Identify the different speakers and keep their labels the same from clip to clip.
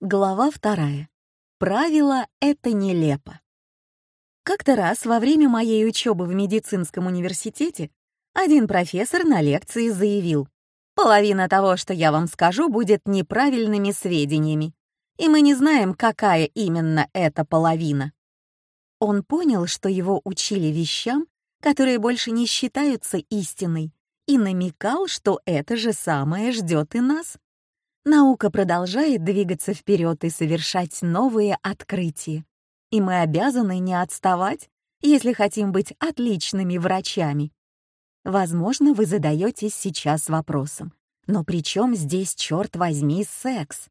Speaker 1: Глава вторая. Правило «это нелепо». Как-то раз во время моей учебы в медицинском университете один профессор на лекции заявил, «Половина того, что я вам скажу, будет неправильными сведениями, и мы не знаем, какая именно эта половина». Он понял, что его учили вещам, которые больше не считаются истиной, и намекал, что это же самое ждет и нас. Наука продолжает двигаться вперед и совершать новые открытия. И мы обязаны не отставать, если хотим быть отличными врачами. Возможно, вы задаетесь сейчас вопросом, но при чем здесь, черт возьми, секс?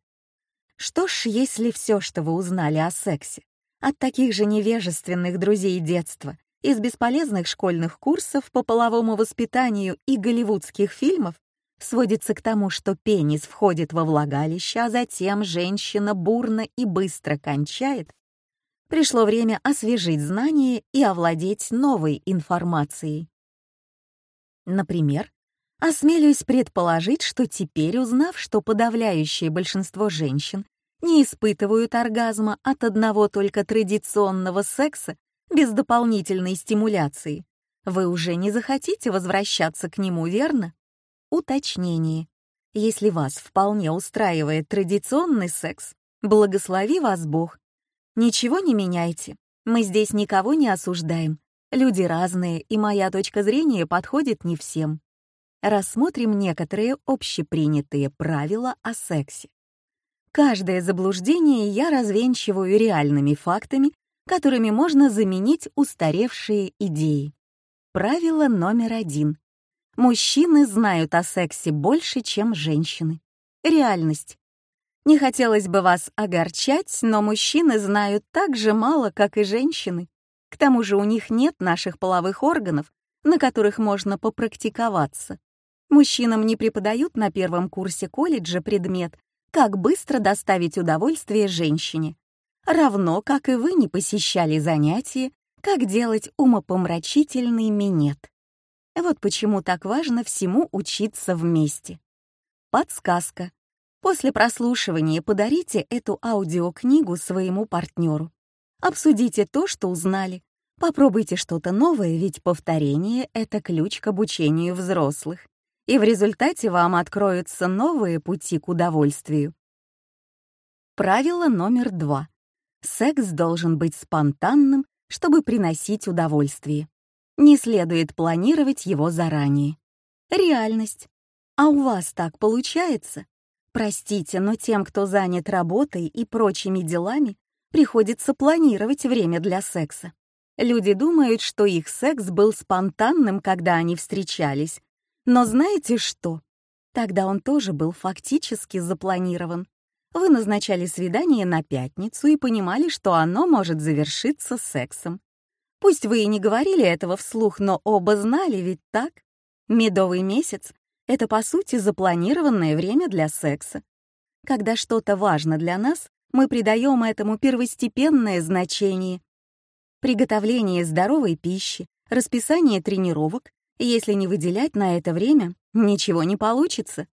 Speaker 1: Что ж, если все, что вы узнали о сексе, от таких же невежественных друзей детства, из бесполезных школьных курсов по половому воспитанию и голливудских фильмов, сводится к тому, что пенис входит во влагалище, а затем женщина бурно и быстро кончает, пришло время освежить знания и овладеть новой информацией. Например, осмелюсь предположить, что теперь, узнав, что подавляющее большинство женщин не испытывают оргазма от одного только традиционного секса без дополнительной стимуляции, вы уже не захотите возвращаться к нему, верно? уточнении. Если вас вполне устраивает традиционный секс, благослови вас Бог. Ничего не меняйте. Мы здесь никого не осуждаем. Люди разные, и моя точка зрения подходит не всем. Рассмотрим некоторые общепринятые правила о сексе. Каждое заблуждение я развенчиваю реальными фактами, которыми можно заменить устаревшие идеи. Правило номер один. Мужчины знают о сексе больше, чем женщины. Реальность. Не хотелось бы вас огорчать, но мужчины знают так же мало, как и женщины. К тому же у них нет наших половых органов, на которых можно попрактиковаться. Мужчинам не преподают на первом курсе колледжа предмет «Как быстро доставить удовольствие женщине», равно как и вы не посещали занятия «Как делать умопомрачительный минет». Вот почему так важно всему учиться вместе. Подсказка. После прослушивания подарите эту аудиокнигу своему партнеру. Обсудите то, что узнали. Попробуйте что-то новое, ведь повторение — это ключ к обучению взрослых. И в результате вам откроются новые пути к удовольствию. Правило номер два. Секс должен быть спонтанным, чтобы приносить удовольствие не следует планировать его заранее. Реальность. А у вас так получается? Простите, но тем, кто занят работой и прочими делами, приходится планировать время для секса. Люди думают, что их секс был спонтанным, когда они встречались. Но знаете что? Тогда он тоже был фактически запланирован. Вы назначали свидание на пятницу и понимали, что оно может завершиться сексом. Пусть вы и не говорили этого вслух, но оба знали ведь так? Медовый месяц — это, по сути, запланированное время для секса. Когда что-то важно для нас, мы придаем этому первостепенное значение. Приготовление здоровой пищи, расписание тренировок, если не выделять на это время, ничего не получится.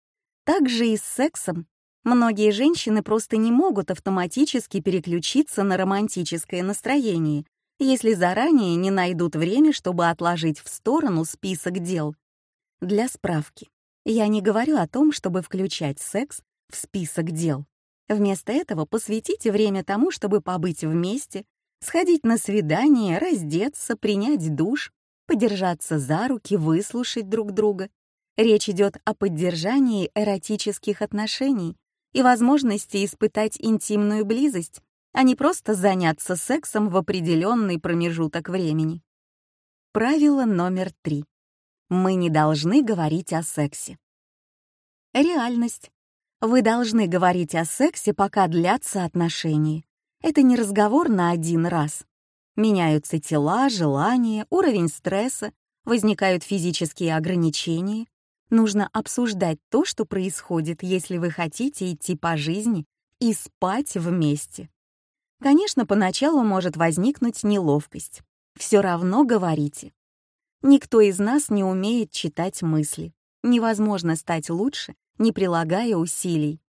Speaker 1: Так же и с сексом. Многие женщины просто не могут автоматически переключиться на романтическое настроение, если заранее не найдут время, чтобы отложить в сторону список дел. Для справки, я не говорю о том, чтобы включать секс в список дел. Вместо этого посвятите время тому, чтобы побыть вместе, сходить на свидание, раздеться, принять душ, подержаться за руки, выслушать друг друга. Речь идет о поддержании эротических отношений и возможности испытать интимную близость, а не просто заняться сексом в определенный промежуток времени. Правило номер три. Мы не должны говорить о сексе. Реальность. Вы должны говорить о сексе, пока длятся отношения. Это не разговор на один раз. Меняются тела, желания, уровень стресса, возникают физические ограничения. Нужно обсуждать то, что происходит, если вы хотите идти по жизни и спать вместе. Конечно, поначалу может возникнуть неловкость. Все равно говорите. Никто из нас не умеет читать мысли. Невозможно стать лучше, не прилагая усилий.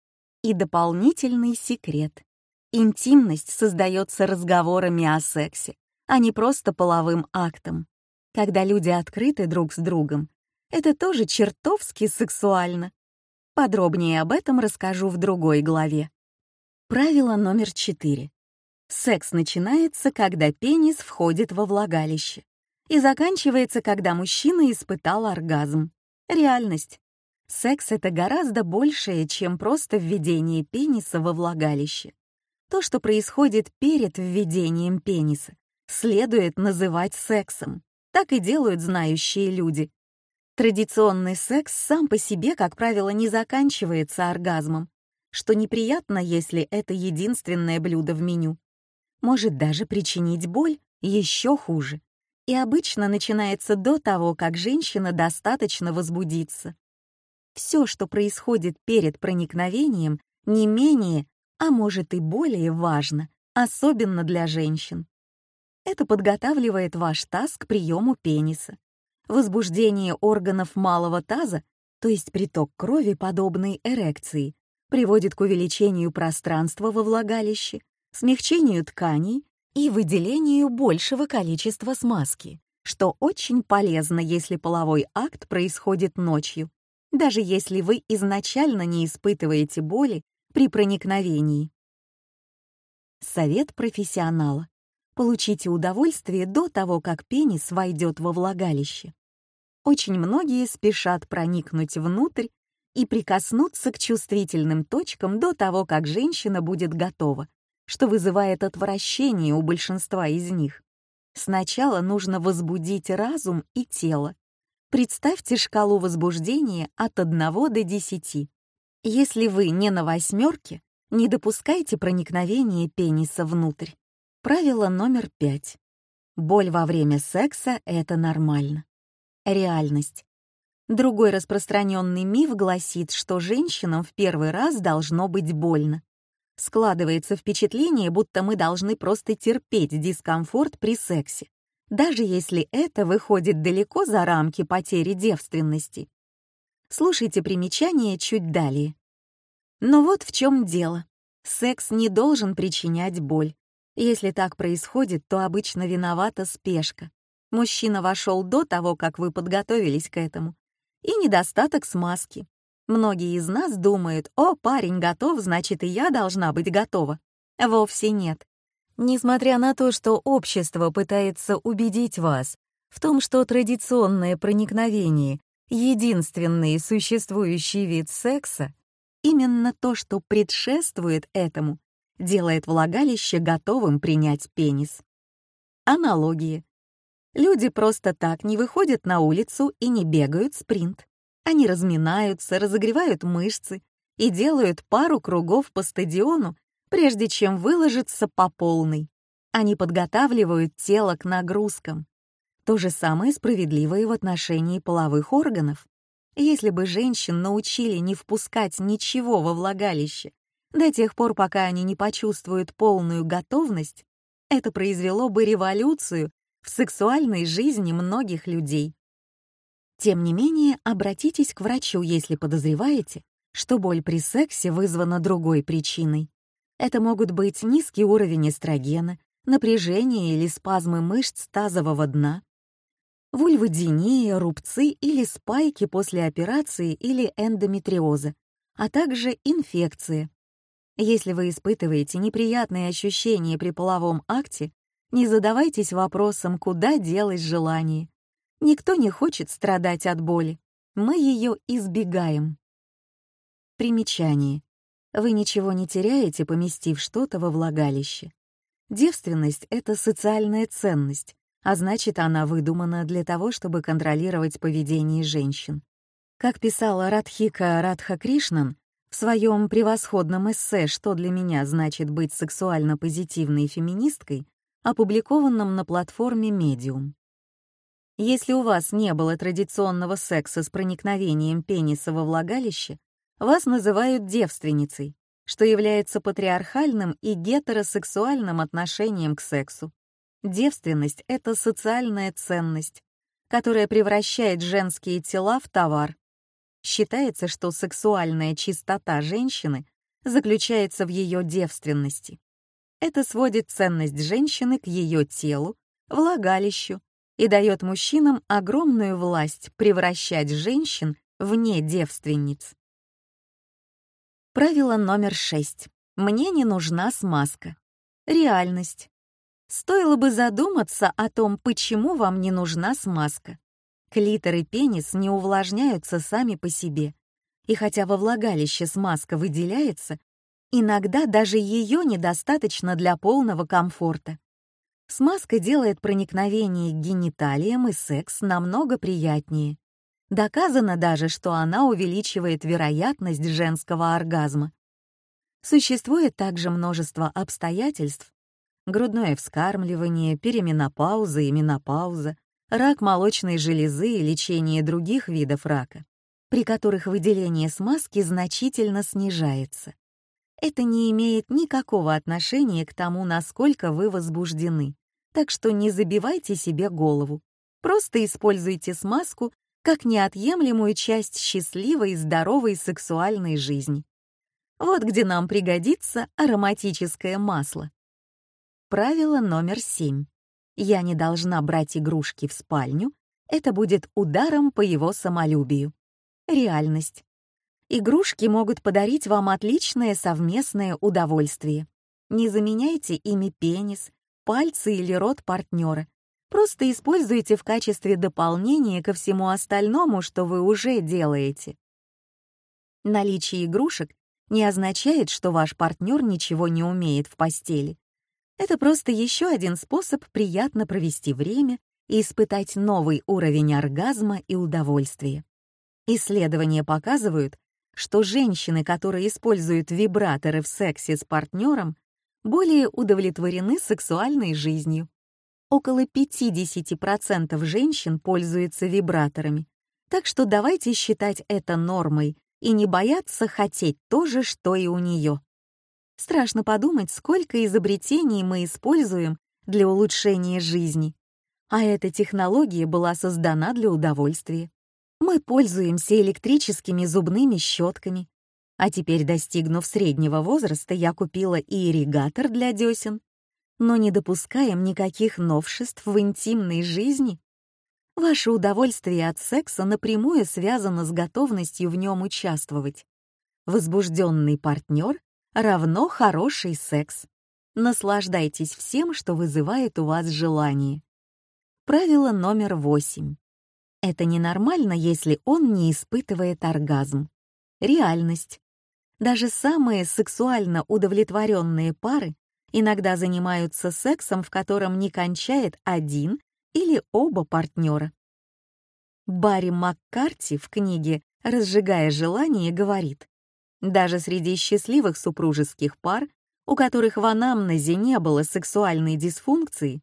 Speaker 1: И дополнительный секрет. Интимность создается разговорами о сексе, а не просто половым актом. Когда люди открыты друг с другом, это тоже чертовски сексуально. Подробнее об этом расскажу в другой главе. Правило номер четыре. Секс начинается, когда пенис входит во влагалище и заканчивается, когда мужчина испытал оргазм. Реальность. Секс — это гораздо большее, чем просто введение пениса во влагалище. То, что происходит перед введением пениса, следует называть сексом. Так и делают знающие люди. Традиционный секс сам по себе, как правило, не заканчивается оргазмом, что неприятно, если это единственное блюдо в меню может даже причинить боль еще хуже, и обычно начинается до того, как женщина достаточно возбудится. Все, что происходит перед проникновением, не менее, а может и более важно, особенно для женщин. Это подготавливает ваш таз к приему пениса. Возбуждение органов малого таза, то есть приток крови подобной эрекции, приводит к увеличению пространства во влагалище, смягчению тканей и выделению большего количества смазки, что очень полезно, если половой акт происходит ночью, даже если вы изначально не испытываете боли при проникновении. Совет профессионала. Получите удовольствие до того, как пенис войдет во влагалище. Очень многие спешат проникнуть внутрь и прикоснуться к чувствительным точкам до того, как женщина будет готова, что вызывает отвращение у большинства из них. Сначала нужно возбудить разум и тело. Представьте шкалу возбуждения от 1 до 10. Если вы не на восьмерке, не допускайте проникновения пениса внутрь. Правило номер пять. Боль во время секса — это нормально. Реальность. Другой распространенный миф гласит, что женщинам в первый раз должно быть больно. Складывается впечатление, будто мы должны просто терпеть дискомфорт при сексе, даже если это выходит далеко за рамки потери девственности. Слушайте примечание чуть далее. Но вот в чем дело. Секс не должен причинять боль. Если так происходит, то обычно виновата спешка. Мужчина вошел до того, как вы подготовились к этому. И недостаток смазки. Многие из нас думают, о, парень готов, значит, и я должна быть готова. Вовсе нет. Несмотря на то, что общество пытается убедить вас в том, что традиционное проникновение — единственный существующий вид секса, именно то, что предшествует этому, делает влагалище готовым принять пенис. Аналогии. Люди просто так не выходят на улицу и не бегают спринт. Они разминаются, разогревают мышцы и делают пару кругов по стадиону, прежде чем выложиться по полной. Они подготавливают тело к нагрузкам. То же самое справедливо и в отношении половых органов. Если бы женщин научили не впускать ничего во влагалище до тех пор, пока они не почувствуют полную готовность, это произвело бы революцию в сексуальной жизни многих людей. Тем не менее, обратитесь к врачу, если подозреваете, что боль при сексе вызвана другой причиной. Это могут быть низкий уровень эстрогена, напряжение или спазмы мышц тазового дна, вульводинея, рубцы или спайки после операции или эндометриоза, а также инфекции. Если вы испытываете неприятные ощущения при половом акте, не задавайтесь вопросом, куда делось желание. Никто не хочет страдать от боли. Мы ее избегаем. Примечание. Вы ничего не теряете, поместив что-то во влагалище. Девственность — это социальная ценность, а значит, она выдумана для того, чтобы контролировать поведение женщин. Как писала Радхика Радха Кришнан в своем превосходном эссе «Что для меня значит быть сексуально-позитивной феминисткой», опубликованном на платформе «Медиум». Если у вас не было традиционного секса с проникновением пениса во влагалище, вас называют девственницей, что является патриархальным и гетеросексуальным отношением к сексу. Девственность — это социальная ценность, которая превращает женские тела в товар. Считается, что сексуальная чистота женщины заключается в ее девственности. Это сводит ценность женщины к ее телу, влагалищу, и дает мужчинам огромную власть превращать женщин вне девственниц. Правило номер шесть. Мне не нужна смазка. Реальность. Стоило бы задуматься о том, почему вам не нужна смазка. Клитор и пенис не увлажняются сами по себе. И хотя во влагалище смазка выделяется, иногда даже ее недостаточно для полного комфорта. Смазка делает проникновение к гениталиям и секс намного приятнее. Доказано даже, что она увеличивает вероятность женского оргазма. Существует также множество обстоятельств. Грудное вскармливание, переменопауза и менопауза, рак молочной железы и лечение других видов рака, при которых выделение смазки значительно снижается. Это не имеет никакого отношения к тому, насколько вы возбуждены. Так что не забивайте себе голову. Просто используйте смазку как неотъемлемую часть счастливой, здоровой сексуальной жизни. Вот где нам пригодится ароматическое масло. Правило номер семь. Я не должна брать игрушки в спальню, это будет ударом по его самолюбию. Реальность. Игрушки могут подарить вам отличное совместное удовольствие. Не заменяйте ими пенис, пальцы или рот партнера. Просто используйте в качестве дополнения ко всему остальному, что вы уже делаете. Наличие игрушек не означает, что ваш партнер ничего не умеет в постели. Это просто еще один способ приятно провести время и испытать новый уровень оргазма и удовольствия. Исследования показывают, что женщины, которые используют вибраторы в сексе с партнером, более удовлетворены сексуальной жизнью. Около 50% женщин пользуются вибраторами, так что давайте считать это нормой и не бояться хотеть то же, что и у нее. Страшно подумать, сколько изобретений мы используем для улучшения жизни. А эта технология была создана для удовольствия. Мы пользуемся электрическими зубными щетками, а теперь, достигнув среднего возраста, я купила и ирригатор для десен. Но не допускаем никаких новшеств в интимной жизни. Ваше удовольствие от секса напрямую связано с готовностью в нем участвовать. Возбужденный партнер равно хороший секс. Наслаждайтесь всем, что вызывает у вас желание. Правило номер восемь. Это ненормально, если он не испытывает оргазм. Реальность. Даже самые сексуально удовлетворенные пары иногда занимаются сексом, в котором не кончает один или оба партнера. Барри Маккарти в книге «Разжигая желание» говорит, даже среди счастливых супружеских пар, у которых в анамнезе не было сексуальной дисфункции,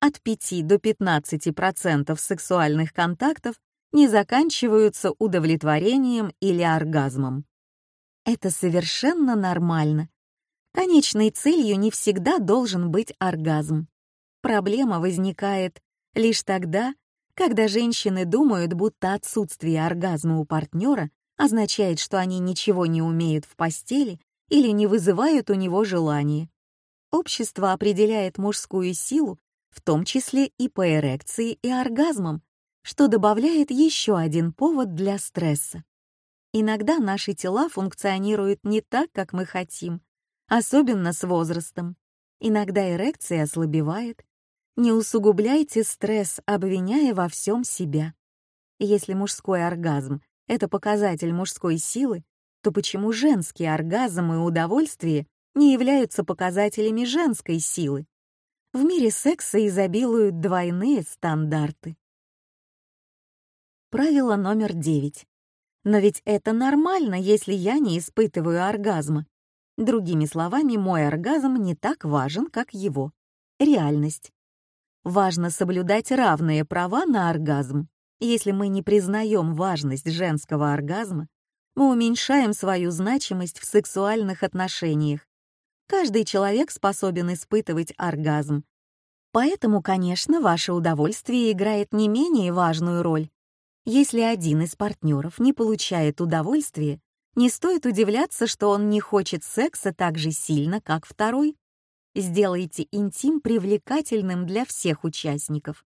Speaker 1: от 5 до 15% сексуальных контактов не заканчиваются удовлетворением или оргазмом. Это совершенно нормально. Конечной целью не всегда должен быть оргазм. Проблема возникает лишь тогда, когда женщины думают, будто отсутствие оргазма у партнера означает, что они ничего не умеют в постели или не вызывают у него желания. Общество определяет мужскую силу, в том числе и по эрекции и оргазмам, что добавляет еще один повод для стресса. Иногда наши тела функционируют не так, как мы хотим, особенно с возрастом. Иногда эрекция ослабевает. Не усугубляйте стресс, обвиняя во всем себя. Если мужской оргазм — это показатель мужской силы, то почему женские оргазмы и удовольствие не являются показателями женской силы? В мире секса изобилуют двойные стандарты. Правило номер девять. Но ведь это нормально, если я не испытываю оргазма. Другими словами, мой оргазм не так важен, как его. Реальность. Важно соблюдать равные права на оргазм. Если мы не признаем важность женского оргазма, мы уменьшаем свою значимость в сексуальных отношениях. Каждый человек способен испытывать оргазм. Поэтому, конечно, ваше удовольствие играет не менее важную роль, если один из партнеров не получает удовольствие, не стоит удивляться, что он не хочет секса так же сильно, как второй. Сделайте интим привлекательным для всех участников,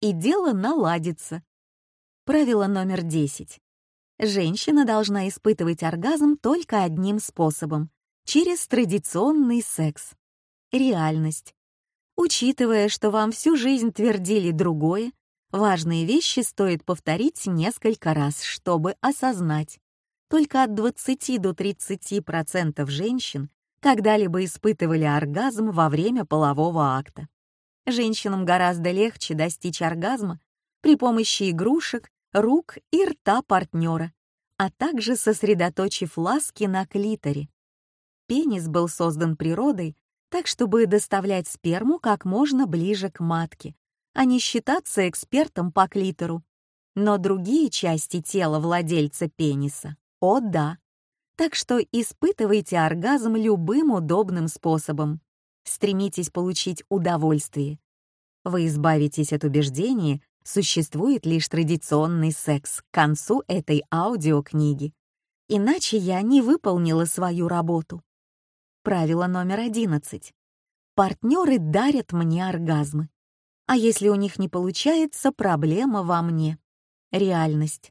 Speaker 1: и дело наладится. Правило номер 10. Женщина должна испытывать оргазм только одним способом — через традиционный секс. Реальность. Учитывая, что вам всю жизнь твердили другое, Важные вещи стоит повторить несколько раз, чтобы осознать. Только от 20 до 30% женщин когда-либо испытывали оргазм во время полового акта. Женщинам гораздо легче достичь оргазма при помощи игрушек, рук и рта партнера, а также сосредоточив ласки на клиторе. Пенис был создан природой так, чтобы доставлять сперму как можно ближе к матке, а не считаться экспертом по клитору. Но другие части тела владельца пениса — о да. Так что испытывайте оргазм любым удобным способом. Стремитесь получить удовольствие. Вы избавитесь от убеждения, существует лишь традиционный секс к концу этой аудиокниги. Иначе я не выполнила свою работу. Правило номер 11. Партнеры дарят мне оргазмы. А если у них не получается, проблема во мне. Реальность.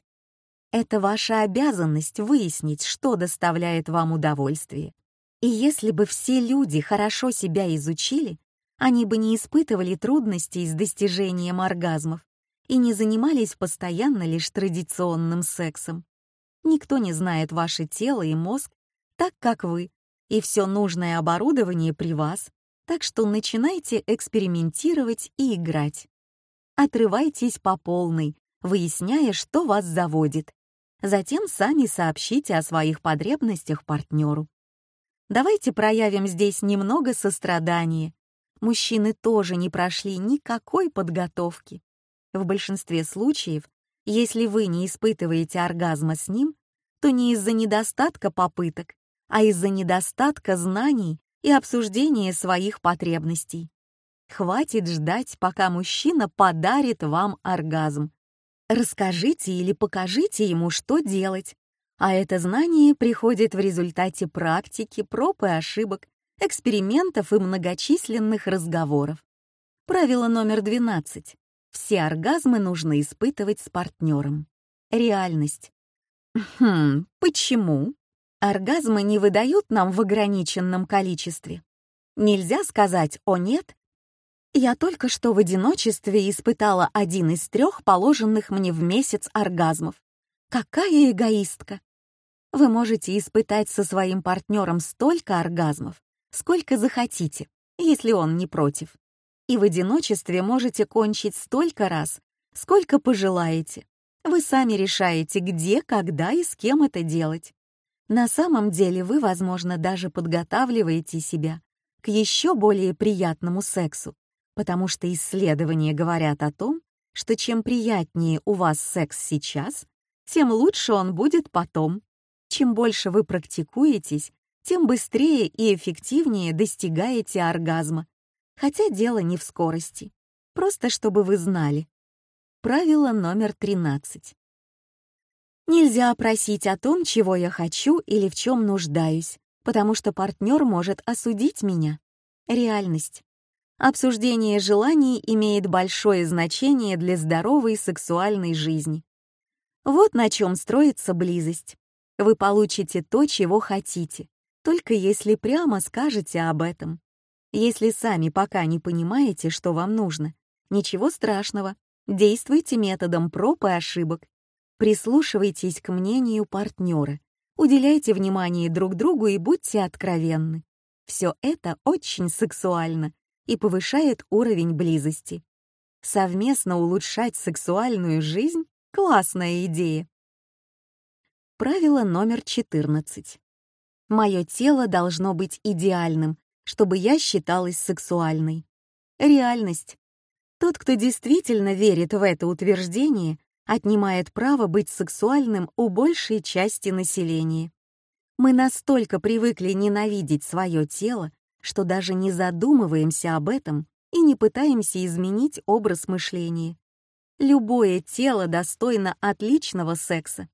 Speaker 1: Это ваша обязанность выяснить, что доставляет вам удовольствие. И если бы все люди хорошо себя изучили, они бы не испытывали трудностей с достижением оргазмов и не занимались постоянно лишь традиционным сексом. Никто не знает ваше тело и мозг так, как вы, и все нужное оборудование при вас, так что начинайте экспериментировать и играть. Отрывайтесь по полной, выясняя, что вас заводит. Затем сами сообщите о своих потребностях партнеру. Давайте проявим здесь немного сострадания. Мужчины тоже не прошли никакой подготовки. В большинстве случаев, если вы не испытываете оргазма с ним, то не из-за недостатка попыток, а из-за недостатка знаний и обсуждение своих потребностей. Хватит ждать, пока мужчина подарит вам оргазм. Расскажите или покажите ему, что делать. А это знание приходит в результате практики, проб и ошибок, экспериментов и многочисленных разговоров. Правило номер 12. Все оргазмы нужно испытывать с партнером. Реальность. Хм, почему? Оргазмы не выдают нам в ограниченном количестве. Нельзя сказать «о нет». Я только что в одиночестве испытала один из трех положенных мне в месяц оргазмов. Какая эгоистка! Вы можете испытать со своим партнером столько оргазмов, сколько захотите, если он не против. И в одиночестве можете кончить столько раз, сколько пожелаете. Вы сами решаете, где, когда и с кем это делать. На самом деле вы, возможно, даже подготавливаете себя к еще более приятному сексу, потому что исследования говорят о том, что чем приятнее у вас секс сейчас, тем лучше он будет потом. Чем больше вы практикуетесь, тем быстрее и эффективнее достигаете оргазма. Хотя дело не в скорости. Просто чтобы вы знали. Правило номер 13. Нельзя просить о том, чего я хочу или в чем нуждаюсь, потому что партнер может осудить меня. Реальность. Обсуждение желаний имеет большое значение для здоровой сексуальной жизни. Вот на чем строится близость. Вы получите то, чего хотите, только если прямо скажете об этом. Если сами пока не понимаете, что вам нужно, ничего страшного, действуйте методом проб и ошибок. Прислушивайтесь к мнению партнера, уделяйте внимание друг другу и будьте откровенны. Все это очень сексуально и повышает уровень близости. Совместно улучшать сексуальную жизнь — классная идея. Правило номер 14. Мое тело должно быть идеальным, чтобы я считалась сексуальной. Реальность. Тот, кто действительно верит в это утверждение, отнимает право быть сексуальным у большей части населения. Мы настолько привыкли ненавидеть свое тело, что даже не задумываемся об этом и не пытаемся изменить образ мышления. Любое тело достойно отличного секса.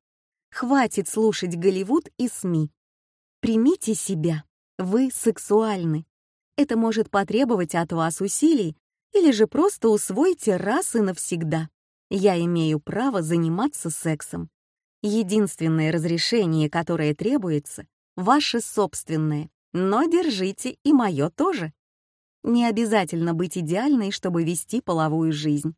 Speaker 1: Хватит слушать Голливуд и СМИ. Примите себя. Вы сексуальны. Это может потребовать от вас усилий или же просто усвойте раз и навсегда. Я имею право заниматься сексом. Единственное разрешение, которое требуется, ваше собственное, но держите и мое тоже. Не обязательно быть идеальной, чтобы вести половую жизнь.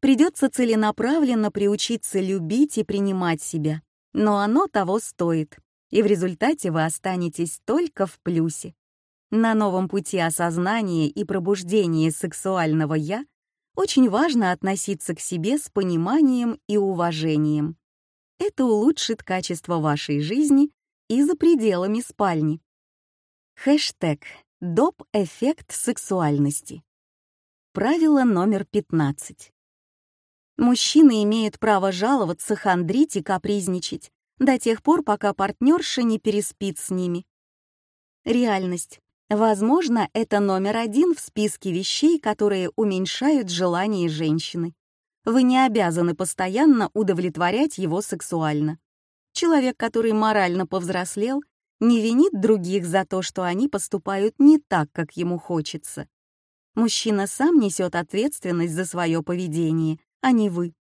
Speaker 1: Придется целенаправленно приучиться любить и принимать себя, но оно того стоит, и в результате вы останетесь только в плюсе. На новом пути осознания и пробуждения сексуального «я» очень важно относиться к себе с пониманием и уважением. Это улучшит качество вашей жизни и за пределами спальни. Хэштег «Доп. Эффект сексуальности». Правило номер 15. Мужчины имеют право жаловаться, хандрить и капризничать до тех пор, пока партнерша не переспит с ними. Реальность. Возможно, это номер один в списке вещей, которые уменьшают желание женщины. Вы не обязаны постоянно удовлетворять его сексуально. Человек, который морально повзрослел, не винит других за то, что они поступают не так, как ему хочется. Мужчина сам несет ответственность за свое поведение, а не вы.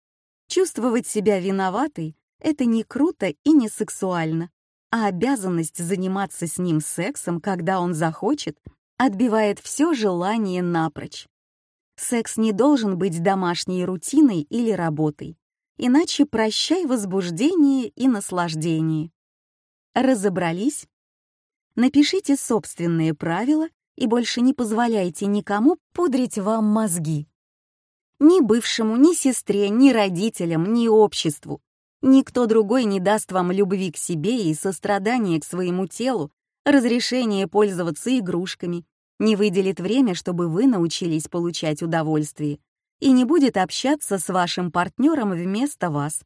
Speaker 1: Чувствовать себя виноватой — это не круто и не сексуально а обязанность заниматься с ним сексом, когда он захочет, отбивает все желание напрочь. Секс не должен быть домашней рутиной или работой, иначе прощай возбуждение и наслаждение. Разобрались? Напишите собственные правила и больше не позволяйте никому пудрить вам мозги. Ни бывшему, ни сестре, ни родителям, ни обществу Никто другой не даст вам любви к себе и сострадания к своему телу, разрешение пользоваться игрушками, не выделит время, чтобы вы научились получать удовольствие и не будет общаться с вашим партнером вместо вас.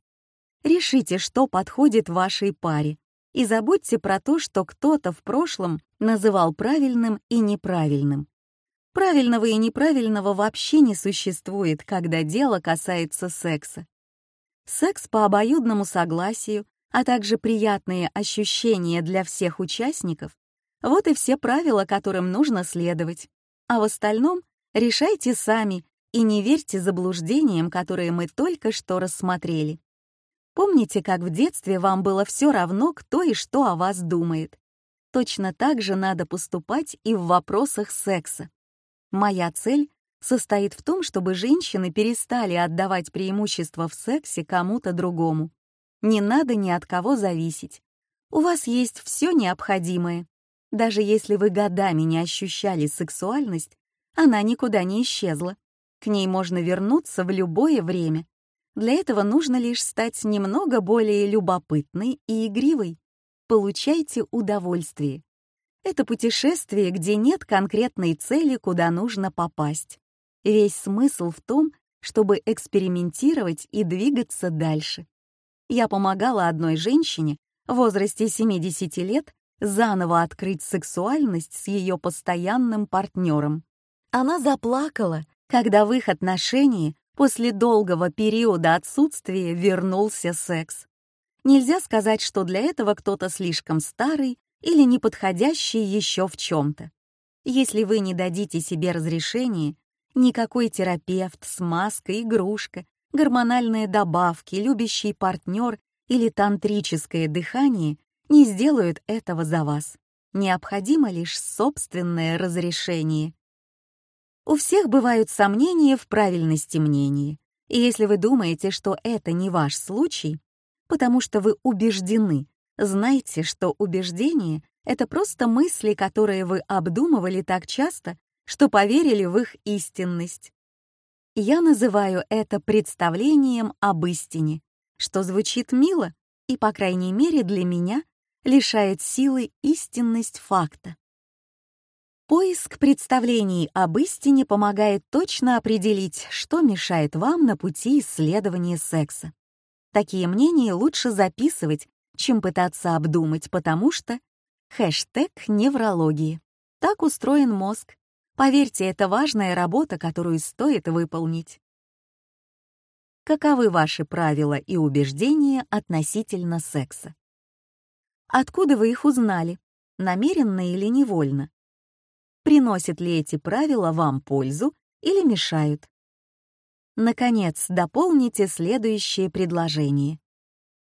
Speaker 1: Решите, что подходит вашей паре, и забудьте про то, что кто-то в прошлом называл правильным и неправильным. Правильного и неправильного вообще не существует, когда дело касается секса. Секс по обоюдному согласию, а также приятные ощущения для всех участников — вот и все правила, которым нужно следовать. А в остальном решайте сами и не верьте заблуждениям, которые мы только что рассмотрели. Помните, как в детстве вам было все равно, кто и что о вас думает? Точно так же надо поступать и в вопросах секса. Моя цель состоит в том, чтобы женщины перестали отдавать преимущество в сексе кому-то другому. Не надо ни от кого зависеть. У вас есть все необходимое. Даже если вы годами не ощущали сексуальность, она никуда не исчезла. К ней можно вернуться в любое время. Для этого нужно лишь стать немного более любопытной и игривой. Получайте удовольствие. Это путешествие, где нет конкретной цели, куда нужно попасть. Весь смысл в том, чтобы экспериментировать и двигаться дальше. Я помогала одной женщине в возрасте 70 лет заново открыть сексуальность с ее постоянным партнером. Она заплакала, когда в их отношении после долгого периода отсутствия вернулся секс. Нельзя сказать, что для этого кто-то слишком старый или неподходящий еще в чем-то. Если вы не дадите себе разрешение Никакой терапевт, смазка, игрушка, гормональные добавки, любящий партнер или тантрическое дыхание не сделают этого за вас. Необходимо лишь собственное разрешение. У всех бывают сомнения в правильности мнений. И если вы думаете, что это не ваш случай, потому что вы убеждены, знайте, что убеждение — это просто мысли, которые вы обдумывали так часто, что поверили в их истинность. Я называю это представлением об истине, что звучит мило и, по крайней мере, для меня лишает силы истинность факта. Поиск представлений об истине помогает точно определить, что мешает вам на пути исследования секса. Такие мнения лучше записывать, чем пытаться обдумать, потому что хэштег неврологии. Так устроен мозг. Поверьте, это важная работа, которую стоит выполнить. Каковы ваши правила и убеждения относительно секса? Откуда вы их узнали? Намеренно или невольно? Приносят ли эти правила вам пользу или мешают? Наконец, дополните следующее предложение.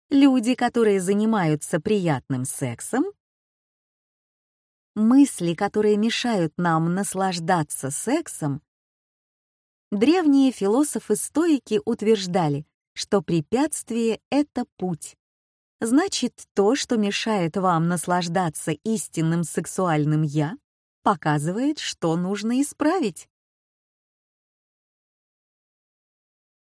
Speaker 1: Люди, которые занимаются приятным сексом, мысли, которые мешают нам наслаждаться сексом, древние философы-стоики утверждали, что препятствие — это путь. Значит, то, что мешает вам наслаждаться истинным сексуальным «я», показывает, что нужно исправить.